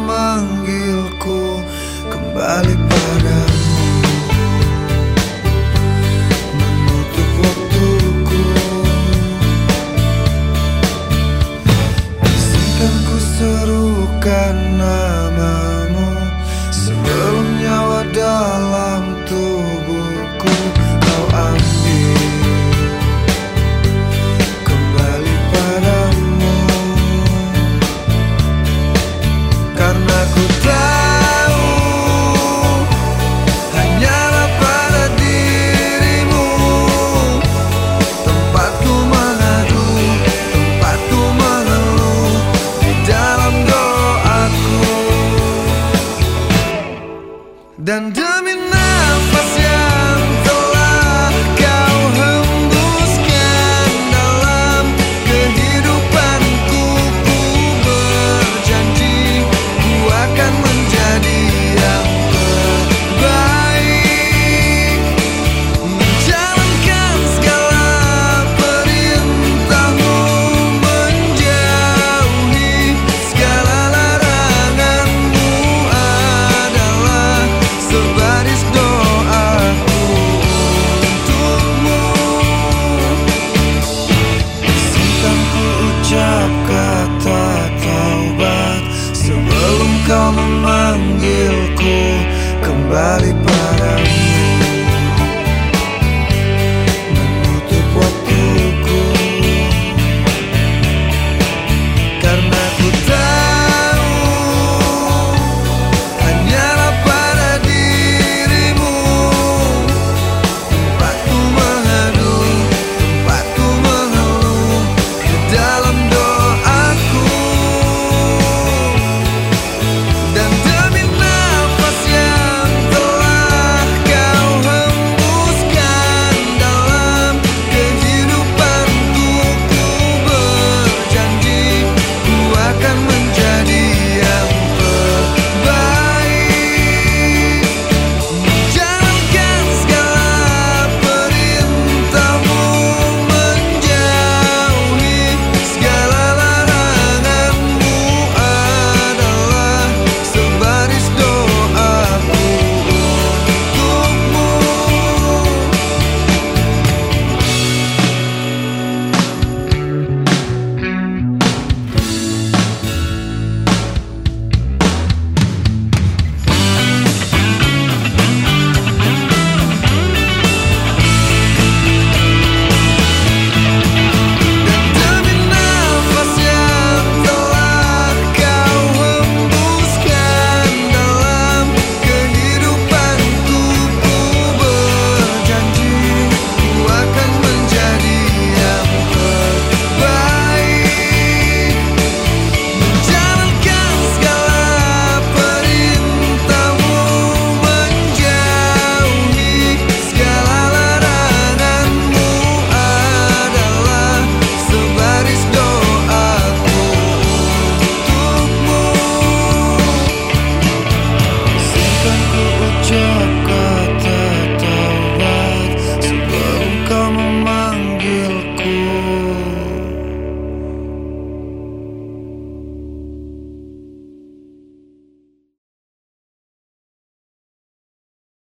memanggilku kembali padamu. body